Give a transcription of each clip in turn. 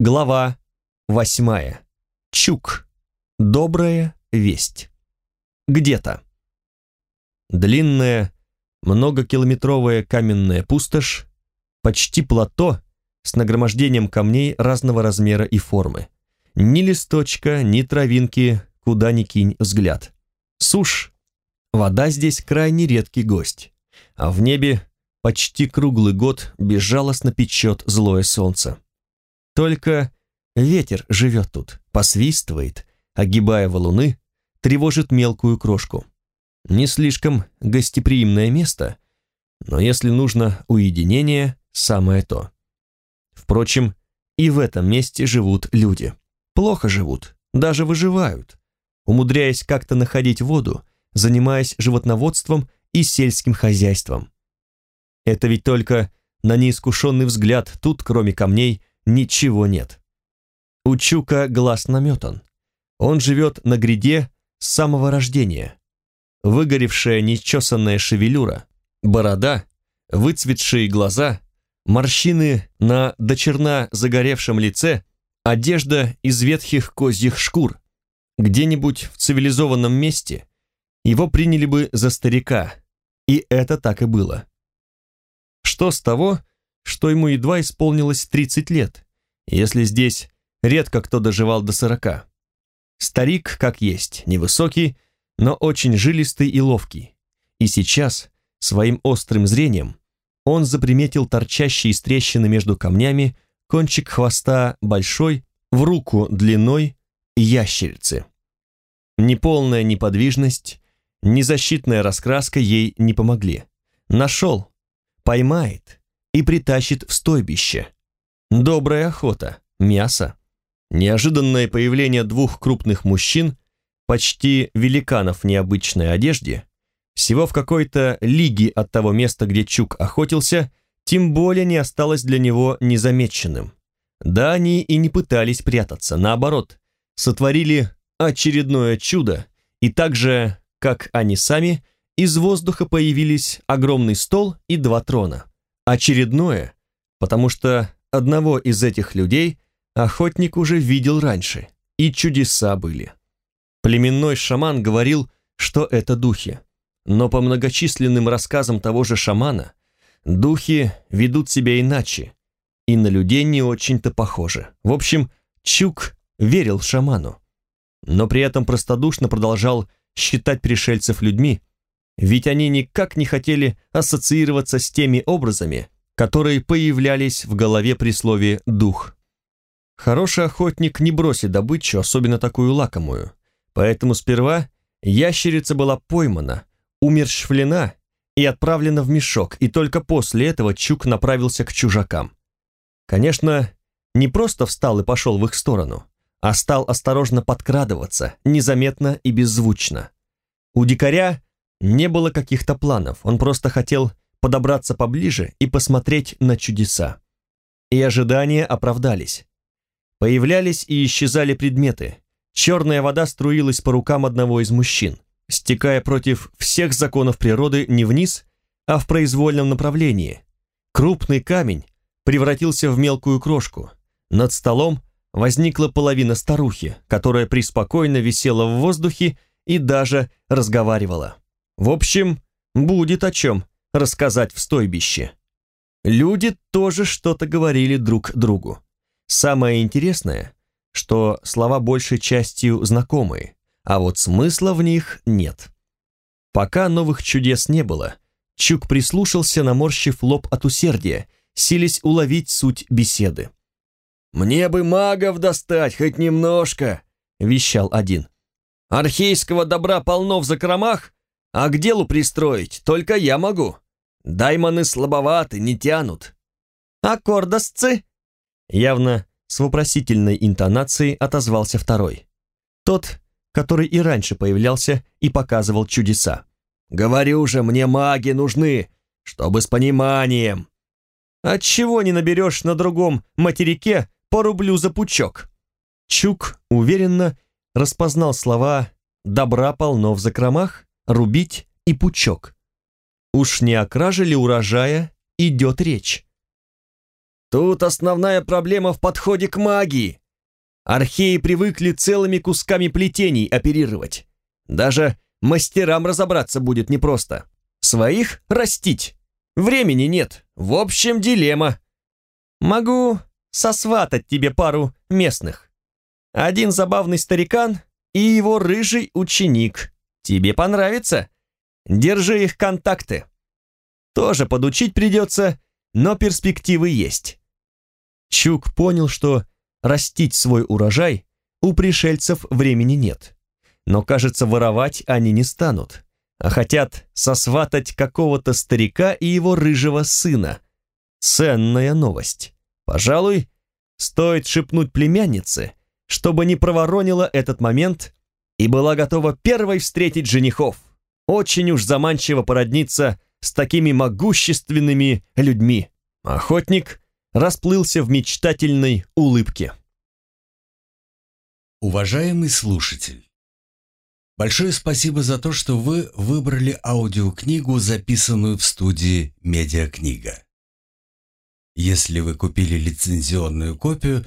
Глава восьмая. Чук. Добрая весть. Где-то. Длинная, многокилометровая каменная пустошь, почти плато с нагромождением камней разного размера и формы. Ни листочка, ни травинки, куда ни кинь взгляд. Сушь. Вода здесь крайне редкий гость, а в небе почти круглый год безжалостно печет злое солнце. Только ветер живет тут, посвистывает, огибая валуны, тревожит мелкую крошку. Не слишком гостеприимное место, но если нужно уединение, самое то. Впрочем, и в этом месте живут люди. Плохо живут, даже выживают, умудряясь как-то находить воду, занимаясь животноводством и сельским хозяйством. Это ведь только на неискушенный взгляд тут, кроме камней, ничего нет. У Чука глаз наметан. Он живет на гряде с самого рождения. Выгоревшая нечесанная шевелюра, борода, выцветшие глаза, морщины на дочерна загоревшем лице, одежда из ветхих козьих шкур. Где-нибудь в цивилизованном месте его приняли бы за старика, и это так и было. Что с того, что ему едва исполнилось 30 лет, если здесь редко кто доживал до 40. Старик, как есть, невысокий, но очень жилистый и ловкий. И сейчас, своим острым зрением, он заприметил торчащий из трещины между камнями кончик хвоста большой, в руку длиной ящерицы. Неполная неподвижность, незащитная раскраска ей не помогли. Нашел, поймает, и притащит в стойбище. Добрая охота, мясо. Неожиданное появление двух крупных мужчин, почти великанов в необычной одежде, всего в какой-то лиге от того места, где Чук охотился, тем более не осталось для него незамеченным. Да они и не пытались прятаться, наоборот, сотворили очередное чудо, и так же, как они сами, из воздуха появились огромный стол и два трона. Очередное, потому что одного из этих людей охотник уже видел раньше, и чудеса были. Племенной шаман говорил, что это духи, но по многочисленным рассказам того же шамана, духи ведут себя иначе, и на людей не очень-то похожи. В общем, Чук верил шаману, но при этом простодушно продолжал считать пришельцев людьми, ведь они никак не хотели ассоциироваться с теми образами, которые появлялись в голове при слове «дух». Хороший охотник не бросит добычу, особенно такую лакомую, поэтому сперва ящерица была поймана, умерщвлена и отправлена в мешок, и только после этого Чук направился к чужакам. Конечно, не просто встал и пошел в их сторону, а стал осторожно подкрадываться, незаметно и беззвучно. У дикаря не было каких-то планов, он просто хотел подобраться поближе и посмотреть на чудеса. И ожидания оправдались. Появлялись и исчезали предметы. Черная вода струилась по рукам одного из мужчин, стекая против всех законов природы не вниз, а в произвольном направлении. Крупный камень превратился в мелкую крошку. Над столом возникла половина старухи, которая преспокойно висела в воздухе и даже разговаривала. В общем, будет о чем рассказать в стойбище. Люди тоже что-то говорили друг другу. Самое интересное, что слова большей частью знакомые, а вот смысла в них нет. Пока новых чудес не было, Чук прислушался, наморщив лоб от усердия, сились уловить суть беседы. «Мне бы магов достать хоть немножко», — вещал один. «Архейского добра полно в закромах, а к делу пристроить только я могу. Даймоны слабоваты, не тянут. А кордосцы? Явно с вопросительной интонацией отозвался второй. Тот, который и раньше появлялся и показывал чудеса. «Говорю же, мне маги нужны, чтобы с пониманием». «Отчего не наберешь на другом материке по рублю за пучок?» Чук уверенно распознал слова «добра полно в закромах», рубить и пучок. Уж не о краже ли урожая идет речь? Тут основная проблема в подходе к магии. Археи привыкли целыми кусками плетений оперировать. Даже мастерам разобраться будет непросто. Своих растить. Времени нет. В общем, дилемма. Могу сосватать тебе пару местных. Один забавный старикан и его рыжий ученик. Тебе понравится. Держи их контакты. Тоже подучить придется, но перспективы есть. Чук понял, что растить свой урожай у пришельцев времени нет. Но, кажется, воровать они не станут, а хотят сосватать какого-то старика и его рыжего сына. Ценная новость. Пожалуй, стоит шепнуть племяннице, чтобы не проворонила этот момент и была готова первой встретить женихов. Очень уж заманчиво породниться с такими могущественными людьми. Охотник расплылся в мечтательной улыбке. Уважаемый слушатель, большое спасибо за то, что вы выбрали аудиокнигу, записанную в студии «Медиакнига». Если вы купили лицензионную копию,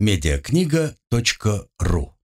mediakнига.ру